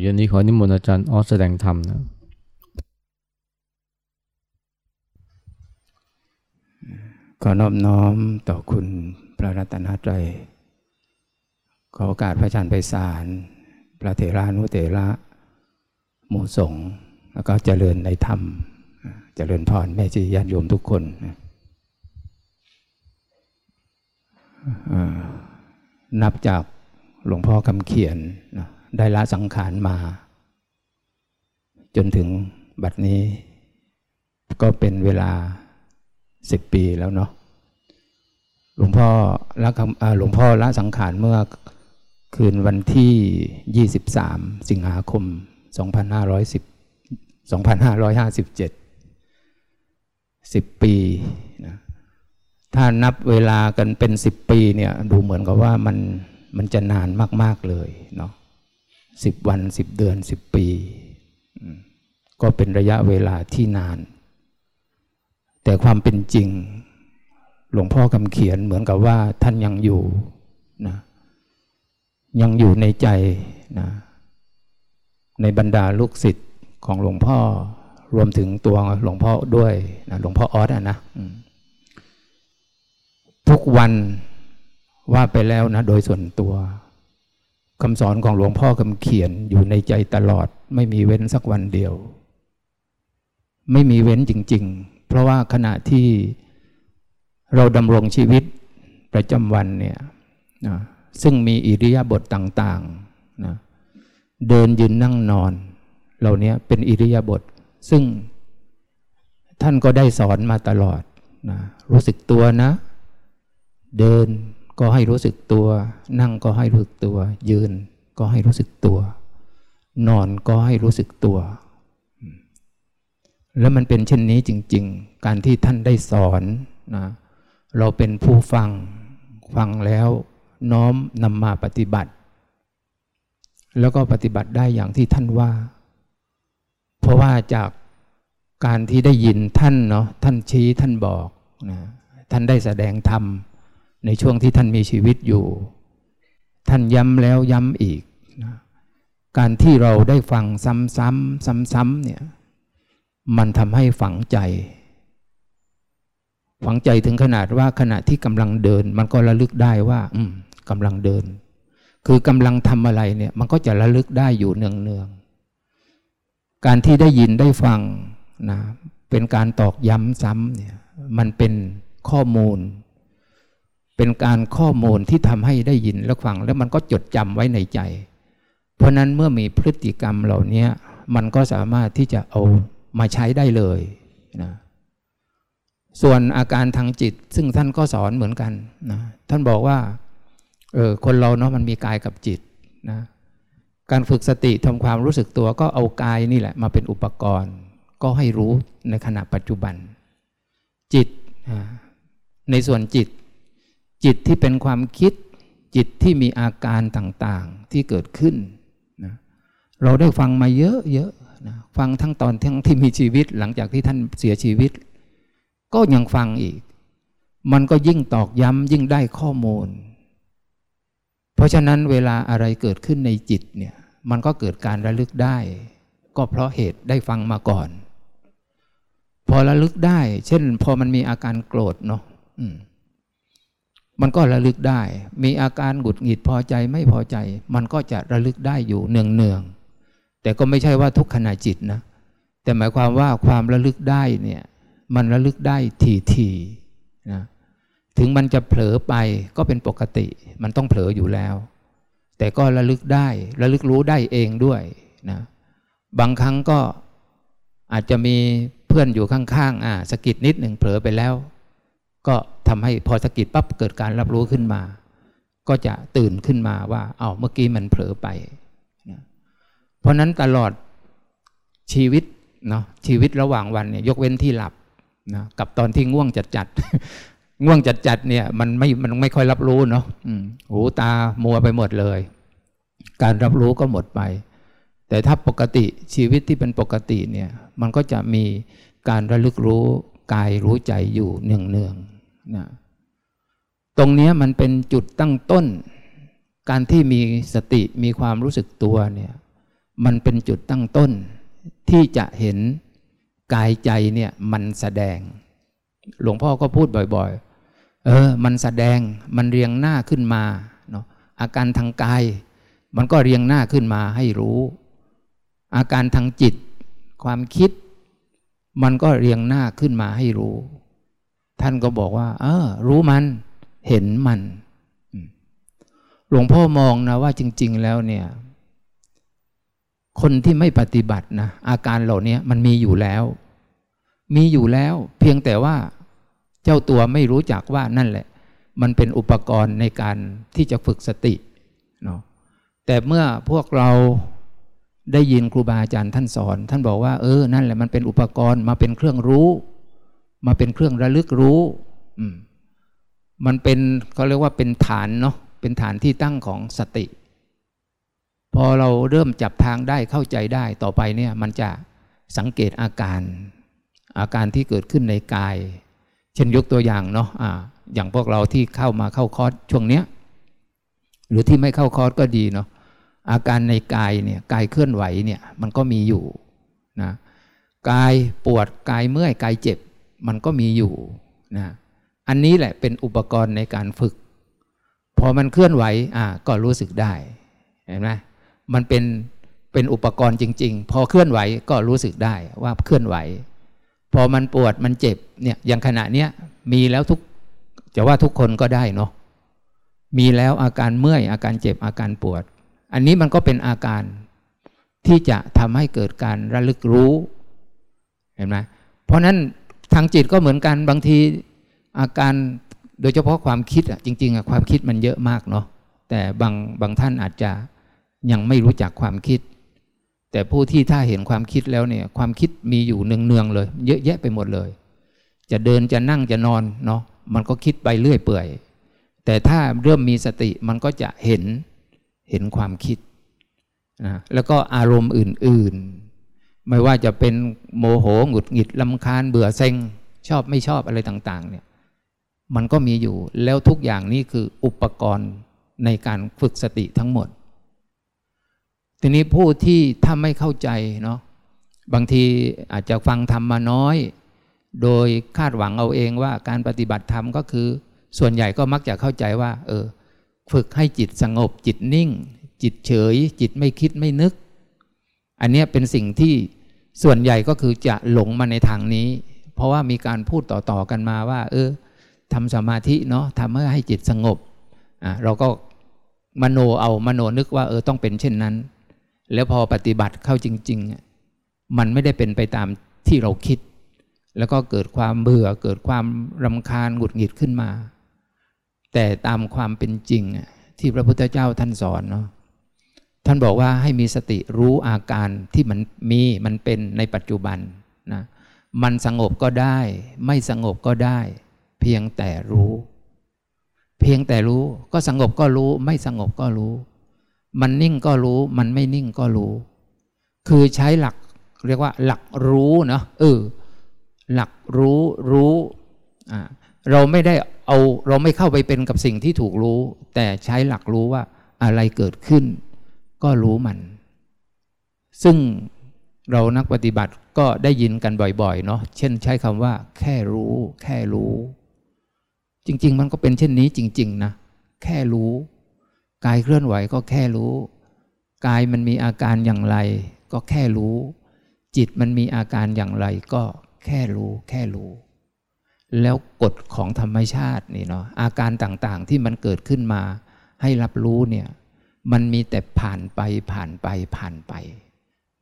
เย็นนี้ขอนิมนต์อาจารย์ออสแสดงธรรมนะขอนอบน้อมต่อคุณพระรัตนตรัย ขอโอกาสพระอาจารย์ไพศาล พระเถรานุเถระหมู่สงฆ์แล้วก็เจริญในธรรม เจริญพรแม่จีญาติโยมทุกคนนับจากหลวงพ่อคำเขียนนะ ได้ละสังขารมา จนถึงบัดนี้ ก็เป็นเวลาสิบปีแล้วเนาะหลวงพ่อละหลวงพ่อละสังขารเมื่อคืนวันที่ 23 สิงหาคม 2510 2557 10 ปีนะถ้านับเวลากันเป็น 10 ปีเนี่ยดูเหมือนกับว่ามันมันจะนานมาก ๆ เลยเนาะ สิบวันสิบเดือนสิบปี ก็เป็นระยะเวลาที่นาน แต่ความเป็นจริง หลวงพ่อคำเขียนเหมือนกับว่าท่านยังอยู่นะยังอยู่ในใจนะในบรรดาลูกศิษย์ของหลวงพ่อรวมถึงตัวหลวงพ่อด้วยนะหลวงพ่อออสอะนะทุกวันว่าไปแล้วนะ โดยส่วนตัว คำสอนของหลวงพ่อคำเขียนอยู่ในใจตลอด ไม่มีเว้นสักวันเดียว ไม่มีเว้นจริง ๆ เพราะว่าขณะที่เราดำรงชีวิตประจำวันเนี่ยนะซึ่งมีอิริยาบถต่างๆนะเดินยืนนั่งนอน เหล่านี้เป็นอิริยาบถซึ่งท่านก็ได้สอนมาตลอดนะรู้สึกตัวนะ เดิน ก็ให้รู้สึกตัว นั่งก็ให้รู้สึกตัว ยืนก็ให้รู้สึกตัว นอนก็ให้รู้สึกตัว แล้วมันเป็นเช่นนี้จริง ๆ การที่ท่านได้สอนนะเราเป็นผู้ฟังฟังแล้วน้อมนำมาปฏิบัติ แล้วก็ปฏิบัติได้อย่างที่ท่านว่า เพราะว่าจากการที่ได้ยินท่านเนาะท่านชี้ท่านบอกนะท่านได้แสดงธรรม ในช่วงที่ท่านมีชีวิตอยู่ ท่านย้ำแล้วย้ำอีกนะการที่เราได้ฟังซ้ำๆซ้ำๆเนี่ยมันทำให้ฝังใจ ฝังใจถึงขนาดว่าขณะที่กำลังเดิน มันก็ระลึกได้ว่า อืมกำลังเดิน คือกำลังทำอะไรเนี่ย มันก็จะระลึกได้อยู่เนืองๆการที่ได้ยินได้ฟังนะเป็นการตอกย้ำซ้ำเนี่ยมันเป็นข้อมูล เป็นการข้อมูลที่ทำให้ได้ยินและฟัง แล้วมันก็จดจำไว้ในใจ เพราะนั้นเมื่อมีพฤติกรรมเหล่านี้มันก็สามารถที่จะเอามาใช้ได้เลยนะส่วนอาการทางจิต ซึ่งท่านก็สอนเหมือนกันนะท่านบอกว่าเออคนเราเนาะมันมีกายกับจิตนะการฝึกสติทำความรู้สึกตัวก็เอากายนี่แหละมาเป็นอุปกรณ์ ก็ให้รู้ในขณะปัจจุบัน จิตในส่วนจิต จิตที่เป็นความคิด จิตที่มีอาการต่างๆที่เกิดขึ้นนะเราได้ฟังมาเยอะๆนะฟังทั้งตอนทั้งที่มีชีวิตหลังจากที่ท่านเสียชีวิต ก็ยังฟังอีก มันก็ยิ่งตอกย้ำยิ่งได้ข้อมูล เพราะฉะนั้นเวลาอะไรเกิดขึ้นในจิตเนี่ยมันก็เกิดการระลึกได้ ก็เพราะเหตุได้ฟังมาก่อน พอระลึกได้ เช่น พอมันมีอาการโกรธเนาะ มันก็ระลึกได้ มีอาการหงุดหงิดพอใจไม่พอใจ มันก็จะระลึกได้อยู่เนืองเนืองแต่ก็ไม่ใช่ว่าทุกขณะจิตนะ แต่หมายความว่าความระลึกได้เนี่ยมันระลึกได้ทีทีนะถึงมันจะเผลอไปก็เป็นปกติ มันต้องเผลออยู่แล้ว แต่ก็ระลึกได้ระลึกรู้ได้เองด้วยนะบางครั้งก็อาจจะมีเพื่อนอยู่ข้างๆอ่าสกิดนิดหนึ่งเผลอไปแล้ว ก็ทำให้พอสกิดปั๊บเกิดการรับรู้ขึ้นมา ก็จะตื่นขึ้นมาว่า เอาเมื่อกี้มันเผลอไปนะเพราะนั้นตลอดชีวิตเนาะชีวิตระหว่างวันเนี่ยยกเว้นที่หลับนะกับตอนที่ง่วงจัดจัดง่วงจัดจัดเนี่ยมันไม่มันไม่ค่อยรับรู้เนาะหูตามัวไปหมดเลย การรับรู้ก็หมดไป แต่ถ้าปกติชีวิตที่เป็นปกติเนี่ย มันก็จะมีการระลึกรู้ กายรู้ใจอยู่เนืองเนืองนะตรงนี้มันเป็นจุดตั้งต้น การที่มีสติมีความรู้สึกตัวเนี่ยมันเป็นจุดตั้งต้น ที่จะเห็นกายใจเนี่ยมันแสดง หลวงพ่อก็พูดบ่อยๆ เออ มันแสดงมันเรียงหน้าขึ้นมาเนาะอาการทางกาย มันก็เรียงหน้าขึ้นมาให้รู้ อาการทางจิต ความคิด มันก็เรียงหน้าขึ้นมาให้รู้ ท่านก็บอกว่า เออ รู้มัน เห็นมัน หลวงพ่อมองนะว่าจริง ๆ แล้วเนี่ย คนที่ไม่ปฏิบัตินะอาการเหล่านี้มันมีอยู่แล้ว มีอยู่แล้ว เพียงแต่ว่าเจ้าตัวไม่รู้จักว่านั่นแหละ มันเป็นอุปกรณ์ในการที่จะฝึกสติเนาะแต่เมื่อพวกเรา ได้ยินครูบาอาจารย์ท่านสอน ท่านบอกว่าเออนั่นแหละมันเป็นอุปกรณ์มาเป็นเครื่องรู้ มาเป็นเครื่องระลึกรู้อืมมันเป็นเขาเรียกว่าเป็นฐานเนาะเป็นฐานที่ตั้งของสติ พอเราเริ่มจับทางได้เข้าใจได้ต่อไปเนี่ยมันจะสังเกตอาการ อาการที่เกิดขึ้นในกาย เช่นยกตัวอย่างเนาะอ่าอย่างพวกเราที่เข้ามาเข้าคอร์สช่วงเนี้ยหรือที่ไม่เข้าคอร์สก็ดีเนาะ อาการในกายเนี่ยกายเคลื่อนไหวเนี่ยมันก็มีอยู่นะกายปวดกายเมื่อยกายเจ็บมันก็มีอยู่นะอันนี้แหละเป็นอุปกรณ์ในการฝึก พอมันเคลื่อนไหวอ่าก็รู้สึกได้เห็นไหมมันเป็นเป็นอุปกรณ์จริง ๆ พอเคลื่อนไหวก็รู้สึกได้ว่าเคลื่อนไหว พอมันปวดมันเจ็บเนี่ยอย่างขณะเนี้ยมีแล้วทุกจะว่าทุกคนก็ได้เนาะมีแล้วอาการเมื่อยอาการเจ็บอาการปวด อันนี้มันก็เป็นอาการที่จะทำให้เกิดการระลึกรู้เห็นไหมเพราะนั้นทางจิตก็เหมือนกันบางทีอาการโดยเฉพาะความคิดอะจริงๆอะความคิดมันเยอะมากเนาะแต่บางบางท่านอาจจะยังไม่รู้จักความคิด แต่ผู้ที่ถ้าเห็นความคิดแล้วเนี่ยความคิดมีอยู่เนืองๆเลย เยอะแยะไปหมดเลย จะเดินจะนั่งจะนอนเนาะมันก็คิดไปเรื่อยเปื่อย แต่ถ้าเริ่มมีสติมันก็จะเห็น เห็นความคิดนะแล้วก็อารมณ์อื่น ๆ ไม่ว่าจะเป็นโมโหหงุดหงิดลำคาญเบื่อเซ็ง ชอบไม่ชอบอะไรต่างๆเนี่ยมันก็มีอยู่แล้วทุกอย่างนี้คืออุปกรณ์ในการฝึกสติทั้งหมด ทีนี้ผู้ที่ถ้าไม่เข้าใจเนาะบางทีอาจจะฟังธรรมมาน้อย โดยคาดหวังเอาเองว่าการปฏิบัติธรรมก็คือ ส่วนใหญ่ก็มักจะเข้าใจว่า เออ ฝึกให้จิตสงบจิตนิ่ง จิตเฉย จิตไม่คิดไม่นึก อันนี้เป็นสิ่งที่ส่วนใหญ่ก็คือจะหลงมาในทางนี้ เพราะว่ามีการพูดต่อๆกันมาว่า เออทำสมาธิเนาะทำเพื่อให้จิตสงบอะเราก็มโนเอามโนนึกว่าเออต้องเป็นเช่นนั้น แล้วพอปฏิบัติเข้าจริง ๆ มันไม่ได้เป็นไปตามที่เราคิด แล้วก็เกิดความเบื่อเกิดความรำคาญหงุดหงิดขึ้นมา แต่ตามความเป็นจริงที่พระพุทธเจ้าท่านสอนเนาะท่านบอกว่าให้มีสติรู้อาการที่มันมีมันเป็นในปัจจุบันนะมันสงบก็ได้ ไม่สงบก็ได้ เพียงแต่รู้ เพียงแต่รู้ก็สงบก็รู้ ไม่สงบก็รู้ มันนิ่งก็รู้ มันไม่นิ่งก็รู้ คือใช้หลักเรียกว่าหลักรู้เนาะเออหลักรู้รู้อ่าเราไม่ได้ เอาเราไม่เข้าไปเป็นกับสิ่งที่ถูกรู้ แต่ใช้หลักรู้ว่าอะไรเกิดขึ้น ก็รู้มัน ซึ่งเรานักปฏิบัติก็ได้ยินกันบ่อยๆเนาะเช่นใช้คำว่า แค่รู้ แค่รู้ จริง ๆ มันก็เป็นเช่นนี้จริง ๆ นะ แค่รู้ กายเคลื่อนไหวก็แค่รู้ กายมันมีอาการอย่างไร ก็แค่รู้ จิตมันมีอาการอย่างไร ก็แค่รู้ แค่รู้ แล้วกฎของธรรมชาตินี่เนาะอาการต่างๆที่มันเกิดขึ้นมาให้รับรู้เนี่ยมันมีแต่ผ่านไปผ่านไปผ่านไป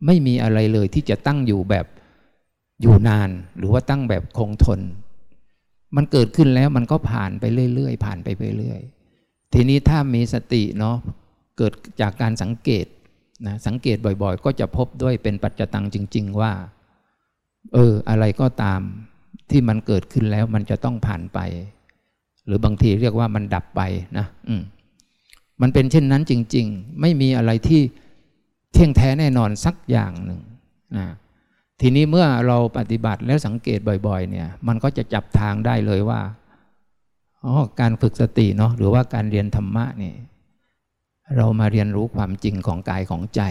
ไม่มีอะไรเลยที่จะตั้งอยู่แบบอยู่นานหรือว่าตั้งแบบคงทน มันเกิดขึ้นแล้วมันก็ผ่านไปเรื่อยๆผ่านไปเรื่อยๆทีนี้ถ้ามีสติเนาะเกิดจากการสังเกตนะสังเกตบ่อยๆ ก็จะพบด้วยเป็นปัจจตังจริง ๆ ว่า เอออะไรก็ตาม ที่มันเกิดขึ้นแล้วมันจะต้องผ่านไป หรือบางทีเรียกว่ามันดับไปนะอืมมันเป็นเช่นนั้นจริง ๆ ไม่มีอะไรที่เที่ยงแท้แน่นอนสักอย่างหนึ่งนะทีนี้เมื่อเราปฏิบัติแล้วสังเกตบ่อยๆ เนี่ย มันก็จะจับทางได้เลยว่าอ๋อการฝึกสติเนาะหรือว่าการเรียนธรรมะนี่เรามาเรียนรู้ความจริงของกายของใจ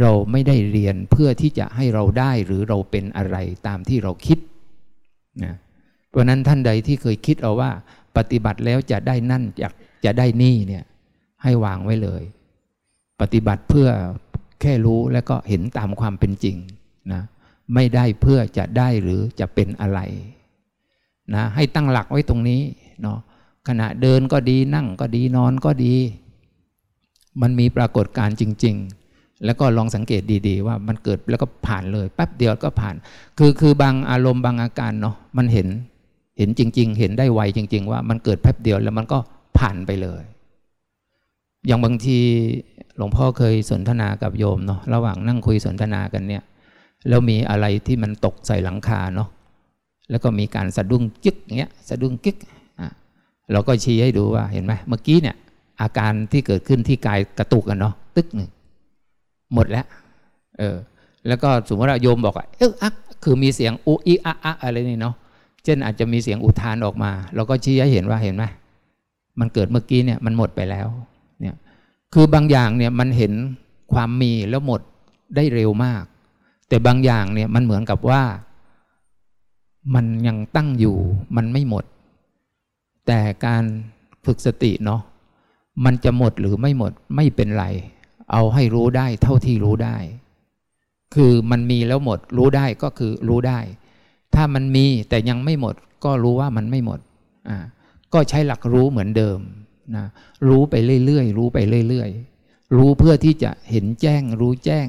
เราไม่ได้เรียนเพื่อที่จะให้เราได้หรือเราเป็นอะไรตามที่เราคิด นะเพราะนั้นท่านใดที่เคยคิดเอาว่า ปฏิบัติแล้วจะได้นั่นอยากจะได้นี่เนี่ยให้วางไว้เลย ปฏิบัติเพื่อแค่รู้แล้วก็เห็นตามความเป็นจริงนะไม่ได้เพื่อจะได้หรือจะเป็นอะไรนะให้ตั้งหลักไว้ตรงนี้เนาะขณะเดินก็ดีนั่งก็ดีนอนก็ดี มันมีปรากฏการจริง ๆ แล้วก็ลองสังเกตดีๆ ว่ามันเกิดแล้วก็ผ่านเลยแป๊บเดียวก็ผ่าน คือคือบางอารมณ์บางอาการเนาะมันเห็นเห็นจริง ๆ เห็นได้ไวจริง ๆ ว่ามันเกิดแป๊บเดียวแล้วมันก็ผ่านไปเลย อย่างบางทีหลวงพ่อเคยสนทนากับโยมเนาะระหว่างนั่งคุยสนทนากันเนี่ย แล้วมีอะไรที่มันตกใส่หลังคาเนาะแล้วก็มีการสะดุ้งจึ๊กเงี้ยสะดุ้งกิ๊กอะเราก็ชี้ให้ดูว่าเห็นไหมเมื่อกี้เนี่ยอาการที่เกิดขึ้นที่กายกระตุกกันเนาะตึกหนึ่ง หมดแล้วเออแล้วก็สมมติว่าโยมบอกว่าเอออักคือมีเสียงอุอีอะอะอะไรนี่เนาะเช่นอาจจะมีเสียงอุทานออกมา เราก็ชี้ให้เห็นว่าเห็นไหมมันเกิดเมื่อกี้เนี่ยมันหมดไปแล้วเนี่ยคือบางอย่างเนี่ยมันเห็นความมีแล้วหมดได้เร็วมาก แต่บางอย่างเนี่ยมันเหมือนกับว่า มันยังตั้งอยู่มันไม่หมด แต่การฝึกสติเนาะมันจะหมดหรือไม่หมดไม่เป็นไร เอาให้รู้ได้เท่าที่รู้ได้ คือมันมีแล้วหมด รู้ได้ก็คือรู้ได้ ถ้ามันมีแต่ยังไม่หมด ก็รู้ว่ามันไม่หมดอ่าก็ใช้หลักรู้เหมือนเดิมนะรู้ไปเรื่อยๆรู้ไปเรื่อยๆ รู้เพื่อที่จะเห็นแจ้ง รู้แจ้ง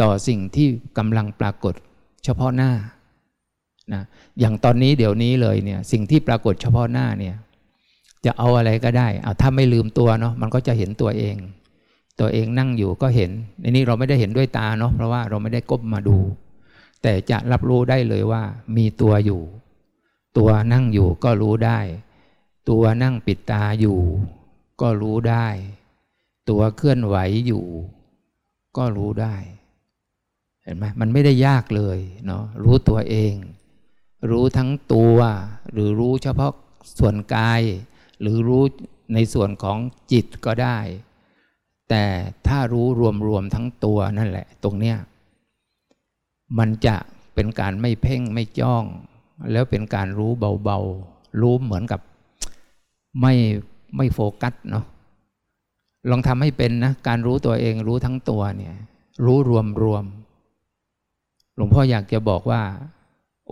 ต่อสิ่งที่กำลังปรากฏเฉพาะหน้านะอย่างตอนนี้เดี๋ยวนี้เลยเนี่ยสิ่งที่ปรากฏเฉพาะหน้าเนี่ยจะเอาอะไรก็ได้เอาถ้าไม่ลืมตัวเนาะมันก็จะเห็นตัวเอง ตัวเองนั่งอยู่ก็เห็นในนี้เราไม่ได้เห็นด้วยตาเนาะเพราะว่าเราไม่ได้ก้มมาดู แต่จะรับรู้ได้เลยว่า มีตัวอยู่ ตัวนั่งอยู่ก็รู้ได้ ตัวนั่งปิดตาอยู่ ก็รู้ได้ ตัวเคลื่อนไหวอยู่ ก็รู้ได้ เห็นไหมมันไม่ได้ยากเลยเนาะรู้ตัวเอง รู้ทั้งตัว หรือรู้เฉพาะส่วนกาย หรือรู้ในส่วนของจิตก็ได้ แต่ถ้ารู้รวมๆทั้งตัวนั่นแหละ ตรงเนี้ยมันจะเป็นการไม่เพ่งไม่จ้อง แล้วเป็นการรู้เบาๆ รู้เหมือนกับไม่ไม่โฟกัสเนาะลองทำให้เป็นนะ การรู้ตัวเองรู้ทั้งตัวเนี่ย รู้รวมๆหลวงพ่ออยากจะบอกว่า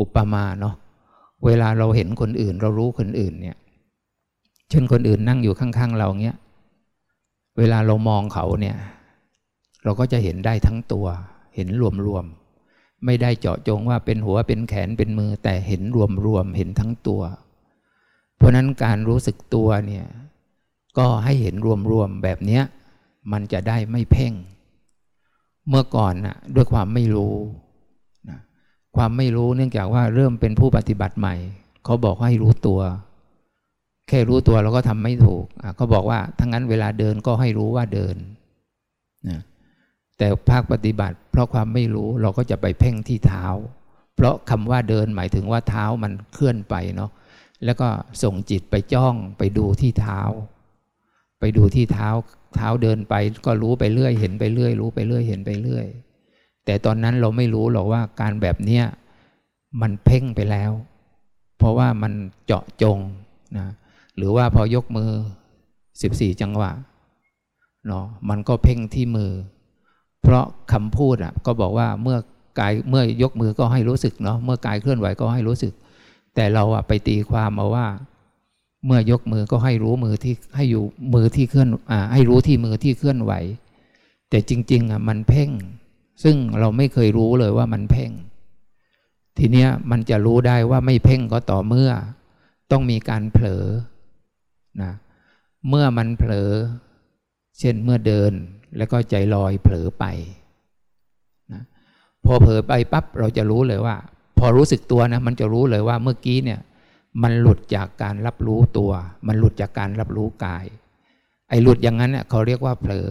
อุปมาเนาะเวลาเราเห็นคนอื่น เรารู้คนอื่นเนี่ย เช่นคนอื่นนั่งอยู่ข้าง ๆ เราเงี้ย เวลาเรามองเขาเนี่ย เราก็จะเห็นได้ทั้งตัว เห็นรวมๆไม่ได้เจาะจงว่าเป็นหัวเป็นแขนเป็นมือ แต่เห็นรวมๆเห็นทั้งตัว เพราะนั้นการรู้สึกตัวเนี่ย ก็ให้เห็นรวมๆแบบเนี้ยมันจะได้ไม่เพ่ง เมื่อก่อนนะด้วยความไม่รู้นะความไม่รู้เนื่องจากว่าเริ่มเป็นผู้ปฏิบัติใหม่ เขาบอกให้รู้ตัว แค่รู้ตัวเราก็ทำไม่ถูกเขาบอกว่าทั้งนั้นเวลาเดินก็ให้รู้ว่าเดินนะแต่ภาคปฏิบัติ เพราะความไม่รู้เราก็จะไปเพ่งที่เท้า เพราะคำว่าเดินหมายถึงว่าเท้ามันเคลื่อนไปเนาะแล้วก็ส่งจิตไปจ้องไปดูที่เท้า ไปดูที่เท้า เท้าเดินไปก็รู้ไปเรื่อยเห็นไปเรื่อย รู้ไปเรื่อยเห็นไปเรื่อย แต่ตอนนั้นเราไม่รู้หรอกว่าการแบบเนี้ยมันเพ่งไปแล้ว เพราะว่ามันเจาะจงนะ หรือว่าพอยกมือสิบสี่จังหวะเนาะมันก็เพ่งที่มือ เพราะคำพูดอะก็บอกว่าเมื่อกายเมื่อยกมือก็ให้รู้สึกเนาะเมื่อกายเคลื่อนไหวก็ให้รู้สึก แต่เราอะไปตีความมาว่า เมื่อยกมือก็ให้รู้มือที่ให้อยู่มือที่เคลื่อนอ่าให้รู้ที่มือที่เคลื่อนไหว แต่จริง ๆอะมันเพ่ง ซึ่งเราไม่เคยรู้เลยว่ามันเพ่ง ทีเนี้ยมันจะรู้ได้ว่าไม่เพ่งก็ต่อเมื่อ ต้องมีการเผลอ นะเมื่อมันเผลอ เช่นเมื่อเดินแล้วก็ใจลอยเผลอไปนะพอเผลอไปปั๊บเราจะรู้เลยว่า พอรู้สึกตัวนะมันจะรู้เลยว่าเมื่อกี้เนี่ยมันหลุดจากการรับรู้ตัว มันหลุดจากการรับรู้กาย ไอ้หลุดอย่างนั้นเนี่ยเขาเรียกว่าเผลอ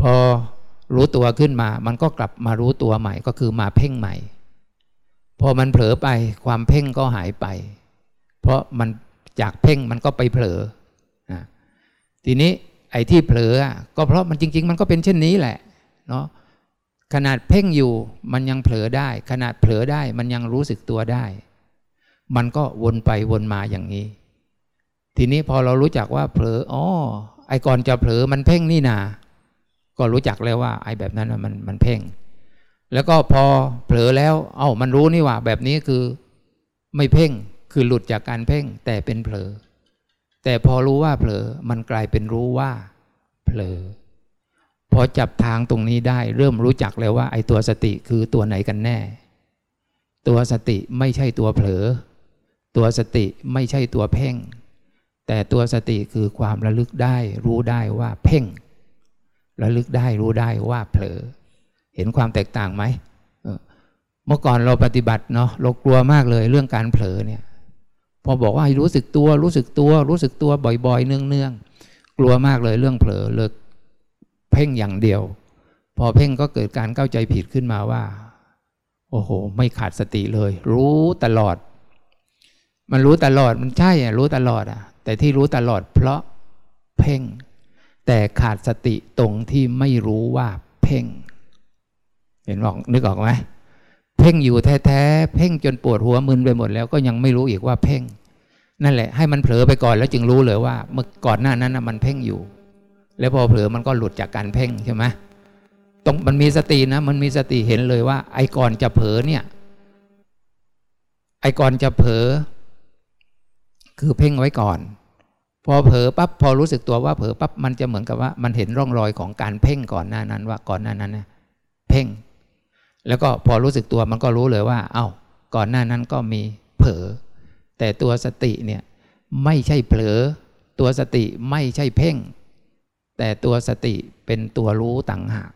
พอรู้ตัวขึ้นมา มันก็กลับมารู้ตัวใหม่ก็คือมาเพ่งใหม่ พอมันเผลอไปความเพ่งก็หายไป เพราะมัน จากเพ่งมันก็ไปเผลอนะทีนี้ไอ้ที่เผลอก็เพราะมันจริง ๆ มันก็เป็นเช่นนี้แหละเนาะขนาดเพ่งอยู่มันยังเผลอได้ ขนาดเผลอได้มันยังรู้สึกตัวได้ มันก็วนไปวนมาอย่างนี้ ทีนี้พอเรารู้จักว่าเผลออ๋อไอ้ก่อนจะเผลอมันเพ่งนี่นา ก็รู้จักแล้วว่า ไอ้แบบนั้นมันมันเพ่ง แล้วก็พอเผลอแล้ว เอ้ามันรู้นี่ว่า แบบนี้คือไม่เพ่ง คือหลุดจากการเพ่งแต่เป็นเผลอ แต่พอรู้ว่าเผลอมันกลายเป็นรู้ว่าเผลอพอจับทางตรงนี้ได้เริ่มรู้จักแล้วว่า ไอ้ตัวสติคือตัวไหนกันแน่ ตัวสติไม่ใช่ตัวเผลอ ตัวสติไม่ใช่ตัวเพ่ง แต่ตัวสติคือความระลึกได้ รู้ได้ว่าเพ่ง ระลึกได้รู้ได้ว่าเผลอ เห็นความแตกต่างไหมเมื่อก่อนเราปฏิบัติเนาะเรากลัวมากเลยเรื่องการเผลอเนี่ย พอบอกว่าให้รู้สึกตัวรู้สึกตัว รู้สึกตัวบ่อยๆ เนืองๆ กลัวมากเลยเรื่องเผลอเลิกเพ่งอย่างเดียว พอเพ่งก็เกิดการเข้าใจผิดขึ้นมาว่า โอ้โห ไม่ขาดสติเลย รู้ตลอด มันรู้ตลอดมันใช่อะรู้ตลอดอะ แต่ที่รู้ตลอดเพราะเพ่ง แต่ขาดสติตรงที่ไม่รู้ว่าเพ่ง เห็นบอกนึกออกไหม เพ่งอยู่แท้ๆเพ่งจนปวดหัวมึนไปหมดแล้วก็ยังไม่รู้อีกว่าเพ่ง นั่นแหละ ให้มันเผลอไปก่อนแล้วจึงรู้เลยว่า เมื่อก่อนหน้านั้นมันเพ่งอยู่ แล้วพอเผลอมันก็หลุดจากการเพ่งใช่ไหมตรงมันมีสตินะ มันมีสติเห็นเลยว่า ไอ้ก่อนจะเผลอเนี่ย ไอ้ก่อนจะเผลอคือเพ่งไว้ก่อน พอเผลอปั๊บพอรู้สึกตัวว่าเผลอปั๊บมันจะเหมือนกับว่า มันเห็นร่องรอยของการเพ่งก่อนหน้านั้นว่าก่อนหน้านั้นนะเพ่ง แล้วก็พอรู้สึกตัวมันก็รู้เลยว่า เอา้า ก่อนหน้านั้นก็มีเผลอ แต่ตัวสติเนี่ยไม่ใช่เผลอ ตัวสติไม่ใช่เพ่ง แต่ตัวสติเป็นตัวรู้ต่างหาก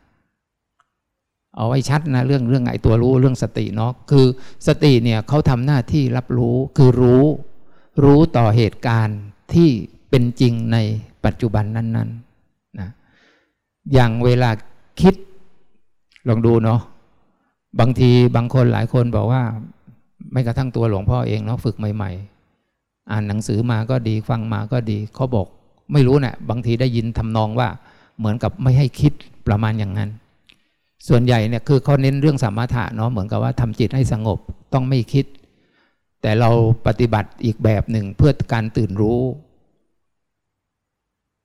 เอาไว้ชัดนะเรื่องเรื่องไอ้ตัวรู้เรื่องสติเนาะ คือสติเนี่ยเขาทำหน้าที่รับรู้คือรู้ รู้ต่อเหตุการณ์ที่เป็นจริงในปัจจุบันนั้นๆนะอย่างเวลาคิดลองดูเนาะ บางทีบางคนหลายคนบอกว่า ไม่กระทั่งตัวหลวงพ่อเองเนาะฝึกใหม่ ๆ อ่านหนังสือมาก็ดีฟังมาก็ดีเขาบอก ไม่รู้นะ่ะบางทีได้ยินทำนองว่าเหมือนกับไม่ให้คิดประมาณอย่างนั้น ส่วนใหญ่เนี่ยคือเขาเน้นเรื่องสมถะเนาะเหมือนกับว่าทำจิตให้สงบต้องไม่คิด แต่เราปฏิบัติอีกแบบหนึ่งเพื่อการตื่นรู้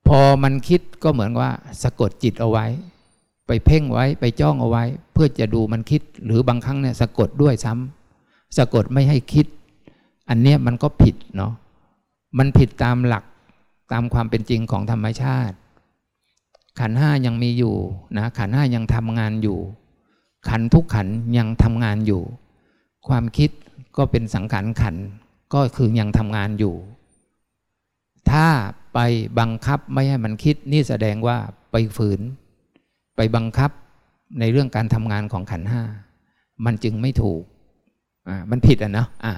พอมันคิดก็เหมือนว่าสะกดจิตเอาไว้ ไปเพ่งไว้ไปจ้องเอาไว้ พื่อจะดูมันคิด หรือบางครั้งเนี่ยสะกดด้วยซ้ำสะกดไม่ให้คิด อันเนี้ยมันก็ผิดเนาะมันผิดตามหลักตามความเป็นจริงของธรรมชาติ ขันห้ายังมีอยู่นะขันห้ายังทำงานอยู่ ขันทุกขันยังทำงานอยู่ ความคิดก็เป็นสังขารขันก็คือยังทำงานอยู่ ถ้าไปบังคับไม่ให้มันคิดนี่แสดงว่าไปฝืน ไปบังคับ ในเรื่องการทำงานของขันห้ามันจึงไม่ถูกอ่ามันผิดอะเนาะอ่า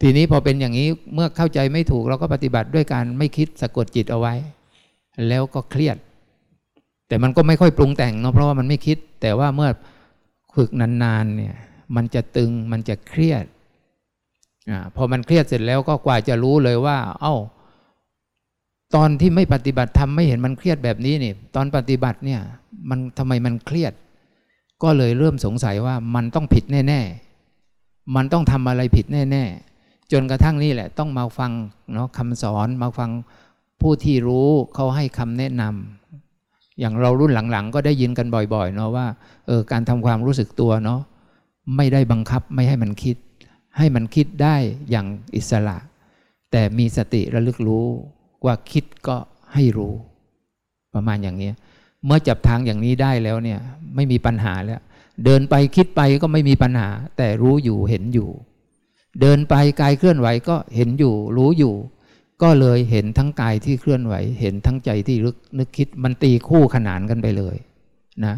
ทีนี้พอเป็นอย่างนี้เมื่อเข้าใจไม่ถูกเราก็ปฏิบัติด้วยการไม่คิดสะกดจิตเอาไว้ แล้วก็เครียด แต่มันก็ไม่ค่อยปรุงแต่งเนาะเพราะว่ามันไม่คิด แต่ว่าเมื่อฝึกนานๆเนี่ยมันจะตึงมันจะเครียดอ่าพอมันเครียดเสร็จแล้วก็กว่าจะรู้เลยว่า เอา้า ตอนที่ไม่ปฏิบัติทำไม่เห็นมันเครียดแบบนี้นี่ ตอนปฏิบัติเนี่ย มันทำไมมันเครียด ก็เลยเริ่มสงสัยว่ามันต้องผิดแน่ ๆ มันต้องทำอะไรผิดแน่ ๆ จนกระทั่งนี่แหละ ต้องมาฟังเนาะคำสอนมาฟังผู้ที่รู้เขาให้คำแนะนำอย่างเรารุ่นหลังๆ ก็ได้ยินกันบ่อยๆ เนาะว่าเออการทำความรู้สึกตัวเนาะไม่ได้บังคับไม่ให้มันคิด ให้มันคิดได้อย่างอิสระ แต่มีสติระลึกรู้ ว่าคิดก็ให้รู้ ประมาณอย่างนี้ เมื่อจับทางอย่างนี้ได้แล้วเนี่ยไม่มีปัญหาแล้ว เดินไปคิดไปก็ไม่มีปัญหา แต่รู้อยู่เห็นอยู่ เดินไปกายเคลื่อนไหวก็เห็นอยู่ รู้อยู่ ก็เลยเห็นทั้งกายที่เคลื่อนไหว เห็นทั้งใจที่ลึกนึกคิดมันตีคู่ขนานกันไปเลยนะ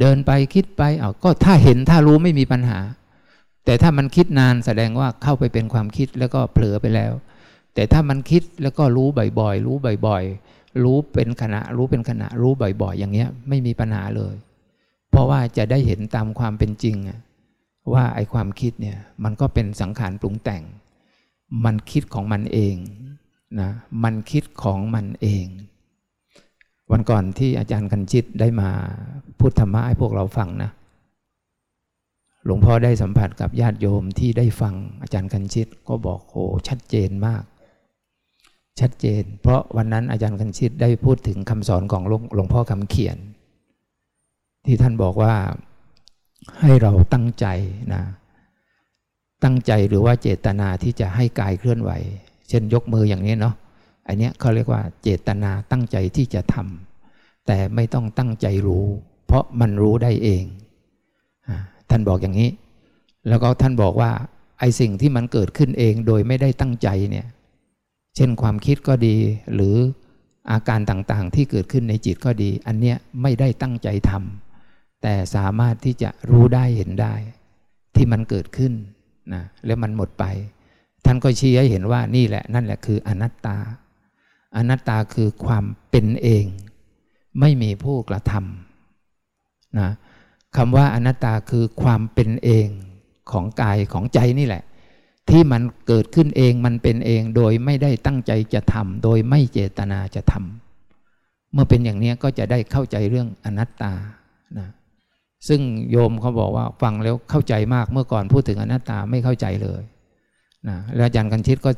เดินไปคิดไปเอาก็ถ้าเห็นถ้ารู้ไม่มีปัญหา แต่ถ้ามันคิดนานแสดงว่าเข้าไปเป็นความคิดแล้วก็เผลอไปแล้ว แต่ถ้ามันคิดแล้วก็รู้บ่อยๆ รู้บ่อยๆ รู้เป็นขณะ รู้เป็นขณะ รู้บ่อยๆ อย่างเงี้ยไม่มีปัญหาเลย เพราะว่าจะได้เห็นตามความเป็นจริงว่าไอ้ความคิดเนี่ยมันก็เป็นสังขารปรุงแต่ง มันคิดของมันเองนะมันคิดของมันเอง วันก่อนที่อาจารย์คันชิตได้มาพูดธรรมะให้พวกเราฟังนะหลวงพ่อได้สัมผัสกับญาติโยมที่ได้ฟังอาจารย์คันชิตก็บอกโหชัดเจนมาก ชัดเจน เพราะวันนั้นอาจารย์คันชิตได้พูดถึงคำสอนของหลวงพ่อคำเขียน ที่ท่านบอกว่าให้เราตั้งใจนะตั้งใจหรือว่าเจตนาที่จะให้กายเคลื่อนไหว เช่นยกมืออย่างนี้เนาะอันนี้เขาเรียกว่าเจตนาตั้งใจที่จะทำแต่ไม่ต้องตั้งใจรู้ เพราะมันรู้ได้เอง ท่านบอกอย่างนี้ แล้วก็ท่านบอกว่าไอสิ่งที่มันเกิดขึ้นเองโดยไม่ได้ตั้งใจเนี่ย เช่นความคิดก็ดี หรืออาการต่างๆ ที่เกิดขึ้นในจิตก็ดี อันเนี้ยไม่ได้ตั้งใจทำแต่สามารถที่จะรู้ได้เห็นได้ ที่มันเกิดขึ้นนะแล้วมันหมดไป ท่านก็ชี้ให้เห็นว่านี่แหละนั่นแหละคืออนัตตา อนัตตาคือความเป็นเอง ไม่มีผู้กระทำนะคำว่าอนัตตาคือความเป็นเองของกายของใจนี่แหละ ที่มันเกิดขึ้นเองมันเป็นเองโดยไม่ได้ตั้งใจจะทำโดยไม่เจตนาจะทำเมื่อเป็นอย่างนี้ก็จะได้เข้าใจเรื่องอนัตตานะซึ่งโยมเขาบอกว่าฟังแล้วเข้าใจมากเมื่อก่อนพูดถึงอนัตตาไม่เข้าใจเลยนะแล้วอาจารย์กันชิตก็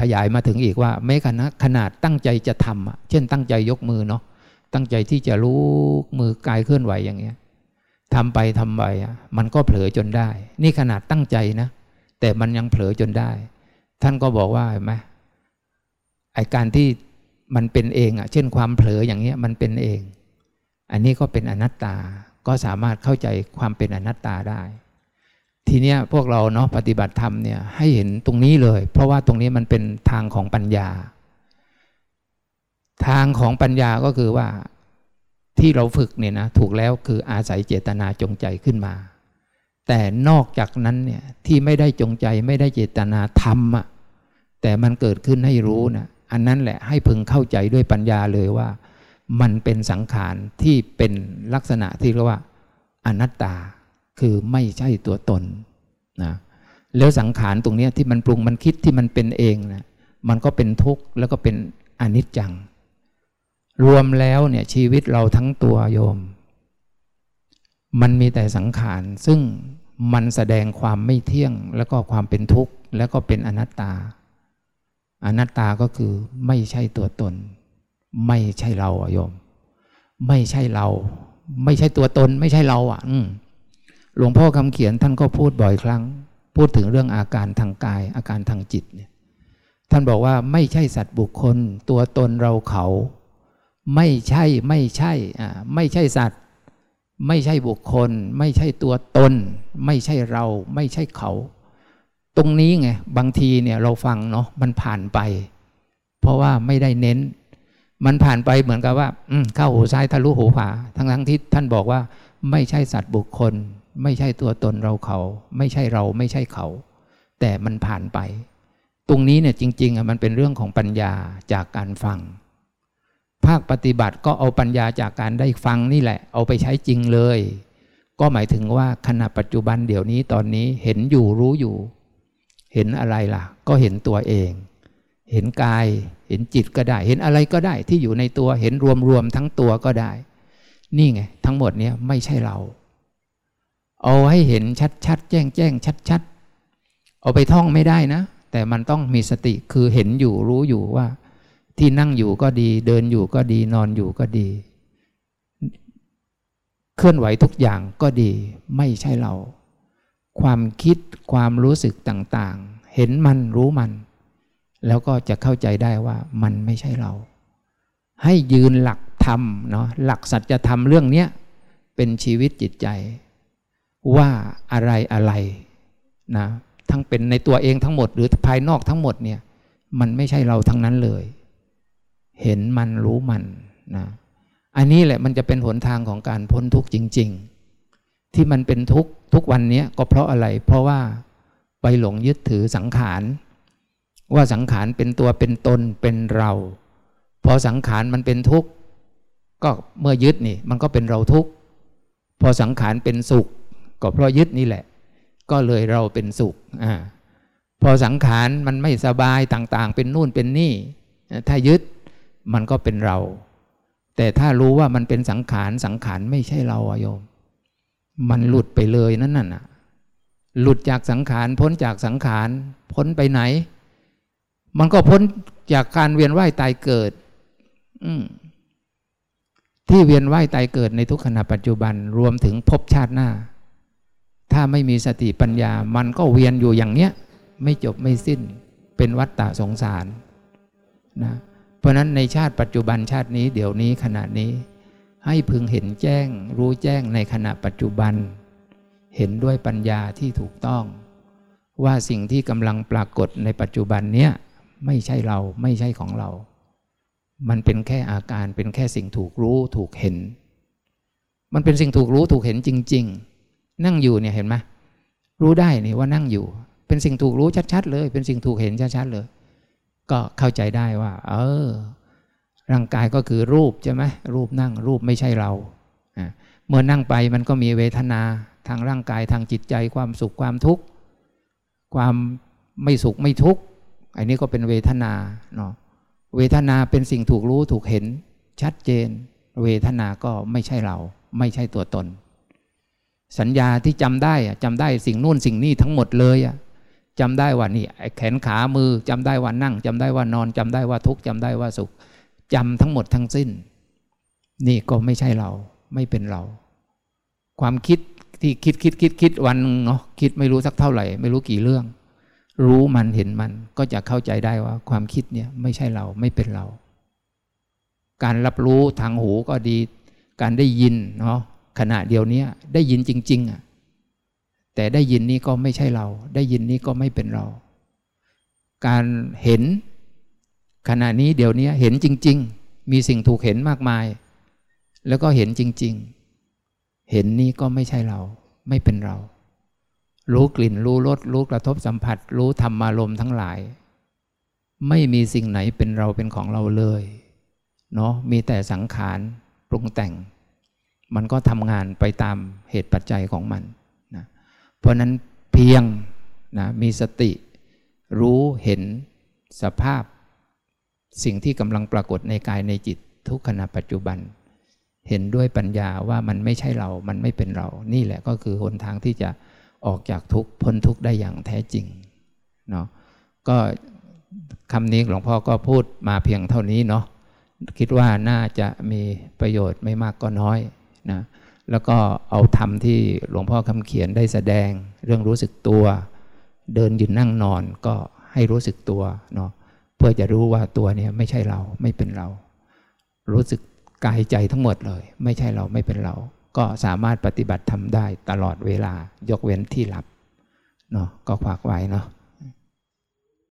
ขยายมาถึงอีกว่าแม้ขนาดขนาดตั้งใจจะทำเช่นตั้งใจยกมือเนาะตั้งใจที่จะรู้มือกายเคลื่อนไหวอย่างเงี้ยทำไปทำไปมันก็เผลอจนได้ นี่ขนาดตั้งใจนะ แต่มันยังเผลอจนได้ ท่านก็บอกว่าเห็นไหมไอการที่มันเป็นเองอะ เช่นความเผลออย่างเงี้ยมันเป็นเอง อันนี้ก็เป็นอนัตตาก็สามารถเข้าใจความเป็นอนัตตาได้ ทีเนี้ยพวกเราเนาะปฏิบัติธรรมเนี่ยให้เห็นตรงนี้เลย เพราะว่าตรงนี้มันเป็นทางของปัญญา ทางของปัญญาก็คือว่าที่เราฝึกเนี่ยนะถูกแล้วคืออาศัยเจตนาจงใจขึ้นมา แต่นอกจากนั้นเนี่ยที่ไม่ได้จงใจไม่ได้เจตนาทำอะแต่มันเกิดขึ้นให้รู้นะอันนั้นแหละให้พึงเข้าใจด้วยปัญญาเลยว่า มันเป็นสังขารที่เป็นลักษณะที่เรียกว่า อนัตตาคือไม่ใช่ตัวตนนะแล้วสังขารตรงนี้ที่มันปรุงมันคิดที่มันเป็นเองนะมันก็เป็นทุกข์แล้วก็เป็นอนิจจัง รวมแล้วเนี่ยชีวิตเราทั้งตัวโยม มันมีแต่สังขารซึ่งมันแสดงความไม่เที่ยง แล้วก็ความเป็นทุกข์ แล้วก็เป็นอนัตตา อนัตตาก็คือไม่ใช่ตัวตน ไม่ใช่เราอะโยม ไม่ใช่เรา ไม่ใช่ตัวตน ไม่ใช่เราอะหลวงพ่อคำเขียนท่านก็พูดบ่อยครั้ง พูดถึงเรื่องอาการทางกาย อาการทางจิตเนี่ยท่านบอกว่าไม่ใช่สัตว์บุคคล ตัวตนเราเขา ไม่ใช่ไม่ใช่อ่าไม่ใช่สัตว์ ไม่ใช่บุคคล ไม่ใช่ตัวตน ไม่ใช่เรา ไม่ใช่เขา ตรงนี้ไงบางทีเนี่ยเราฟังเนาะมันผ่านไป เพราะว่าไม่ได้เน้น มันผ่านไปเหมือนกับว่าเข้าหูซ้ายทะลุหูขวาทั้งทั้งที่ท่านบอกว่า ไม่ใช่สัตว์บุคคล ไม่ใช่ตัวตนเราเขา ไม่ใช่เราไม่ใช่เขา แต่มันผ่านไป ตรงนี้เนี่ยจริงๆมันเป็นเรื่องของปัญญาจากการฟัง ภาคปฏิบัติก็เอาปัญญาจากการได้ฟังนี่แหละ เอาไปใช้จริงเลย ก็หมายถึงว่าขณะปัจจุบันเดี๋ยวนี้ตอนนี้เห็นอยู่รู้อยู่ เห็นอะไรล่ะ ก็เห็นตัวเอง เห็นกาย เห็นจิตก็ได้ เห็นอะไรก็ได้ที่อยู่ในตัวเห็นรวมๆทั้งตัวก็ได้ นี่ไง ทั้งหมดเนี้ยไม่ใช่เรา เอาให้เห็นชัดๆแจ้งแจ้งชัดๆเอาไปท่องไม่ได้นะ แต่มันต้องมีสติคือเห็นอยู่รู้อยู่ว่า ที่นั่งอยู่ก็ดี เดินอยู่ก็ดี นอนอยู่ก็ดี เคลื่อนไหวทุกอย่างก็ดี ไม่ใช่เรา ความคิดความรู้สึกต่างๆ เห็นมันรู้มัน แล้วก็จะเข้าใจได้ว่ามันไม่ใช่เรา ให้ยืนหลักธรรมเนาะหลักสัจธรรมเรื่องนี้เป็นชีวิตจิตใจ ว่าอะไรอะไรนะทั้งเป็นในตัวเองทั้งหมด หรือภายนอกทั้งหมดเนี่ยมันไม่ใช่เราทั้งนั้นเลย เห็นมันรู้มันนะอันนี้แหละมันจะเป็นหนทางของการพ้นทุกข์จริง ๆ ที่มันเป็นทุกข์ทุกวันนี้ก็เพราะอะไร เพราะว่าไปหลงยึดถือสังขาร ว่าสังขารเป็นตัวเป็นตนเป็นเรา พอสังขารมันเป็นทุกข์ก็เมื่อยึดนี่มันก็เป็นเราทุกข์พอสังขารเป็นสุข ก็เพราะยึดนี่แหละ ก็เลยเราเป็นสุขอ่าพอสังขารมันไม่สบายต่างๆ เป็นนู่นเป็นนี่ ถ้ายึด มันก็เป็นเรา แต่ถ้ารู้ว่ามันเป็นสังขารสังขารไม่ใช่เราอะโยม มันหลุดไปเลยนั่นน่ะ หลุดจากสังขารพ้นจากสังขารพ้นไปไหน มันก็พ้นจากการเวียนว่ายตายเกิด อืมที่เวียนว่ายตายเกิดในทุกขณะปัจจุบันรวมถึงภพชาติหน้า ถ้าไม่มีสติปัญญา มันก็เวียนอยู่อย่างเนี้ย ไม่จบไม่สิ้นเป็นวัฏฏะสงสารนะ เพราะนั้นในชาติปัจจุบันชาตินี้เดี๋ยวนี้ขณะนี้ ให้พึงเห็นแจ้ง รู้แจ้งในขณะปัจจุบัน เห็นด้วยปัญญาที่ถูกต้อง ว่าสิ่งที่กำลังปรากฏในปัจจุบันเนี้ยไม่ใช่เราไม่ใช่ของเรา มันเป็นแค่อาการเป็นแค่สิ่งถูกรู้ถูกเห็น มันเป็นสิ่งถูกรู้ถูกเห็นจริง ๆ นั่งอยู่เนี่ยเห็นไหมรู้ได้นี่ว่านั่งอยู่ เป็นสิ่งถูกรู้ชัด ๆ เลย เป็นสิ่งถูกเห็นชัดๆเลย ก็เข้าใจได้ว่า เออ ร่างกายก็คือรูปใช่ไหมรูปนั่งรูปไม่ใช่เราเมื่อนั่งไปมันก็มีเวทนาทางร่างกายทางจิตใจความสุขความทุกข์ความไม่สุขไม่ทุกข์อันนี้ก็เป็นเวทนาเนาะเวทนาเป็นสิ่งถูกรู้ถูกเห็นชัดเจน เวทนาก็ไม่ใช่เรา ไม่ใช่ตัวตน สัญญาที่จำได้จำได้สิ่งนู่นสิ่งนี้ทั้งหมดเลย จำได้ว่านี่แขนขามือจำได้ว่านั่งจำได้ว่านอนจำได้ว่าทุกข์จำได้ว่าสุขจำทั้งหมดทั้งสิ้น นี่ก็ไม่ใช่เราไม่เป็นเรา ความคิดที่คิดคิดคิดคิดวันเนาะคิดไม่รู้สักเท่าไหร่ ไม่รู้กี่เรื่อง รู้มันเห็นมันก็จะเข้าใจได้ว่า ความคิดเนี่ยไม่ใช่เราไม่เป็นเรา การรับรู้ทางหูก็ดี การได้ยินเนาะขณะเดียวนี้ได้ยินจริง ๆอะ แต่ได้ยินนี้ก็ไม่ใช่เรา ได้ยินนี้ก็ไม่เป็นเรา การเห็น ขณะนี้เดี๋ยวนี้เห็นจริง ๆ มีสิ่งถูกเห็นมากมาย แล้วก็เห็นจริง ๆ เห็นนี้ก็ไม่ใช่เรา ไม่เป็นเรา รู้กลิ่นรู้รสรู้กระทบสัมผัส รู้ธรรมารมทั้งหลาย ไม่มีสิ่งไหนเป็นเราเป็นของเราเลยเนาะมีแต่สังขารปรุงแต่ง มันก็ทำงานไปตามเหตุปัจจัยของมัน เพราะนั้นเพียงนะมีสติ รู้เห็นสภาพ สิ่งที่กำลังปรากฏในกายในจิตทุกขณะปัจจุบัน เห็นด้วยปัญญาว่ามันไม่ใช่เรา มันไม่เป็นเรา นี่แหละก็คือหนทางที่จะออกจากทุกพ้นทุกได้อย่างแท้จริงเนาะก็คำนี้หลวงพ่อก็พูดมาเพียงเท่านี้เนาะคิดว่าน่าจะมีประโยชน์ไม่มากก็น้อยนะ แล้วก็เอาธรรมที่หลวงพ่อคำเขียนได้แสดง เรื่องรู้สึกตัว เดินยืนนั่งนอนก็ให้รู้สึกตัวเนาะเพื่อจะรู้ว่าตัวนี้ไม่ใช่เราไม่เป็นเรา รู้สึกกายใจทั้งหมดเลย ไม่ใช่เราไม่เป็นเรา ก็สามารถปฏิบัติทำได้ตลอดเวลายกเว้นที่หลับเนาะก็ฝากไว้เนาะ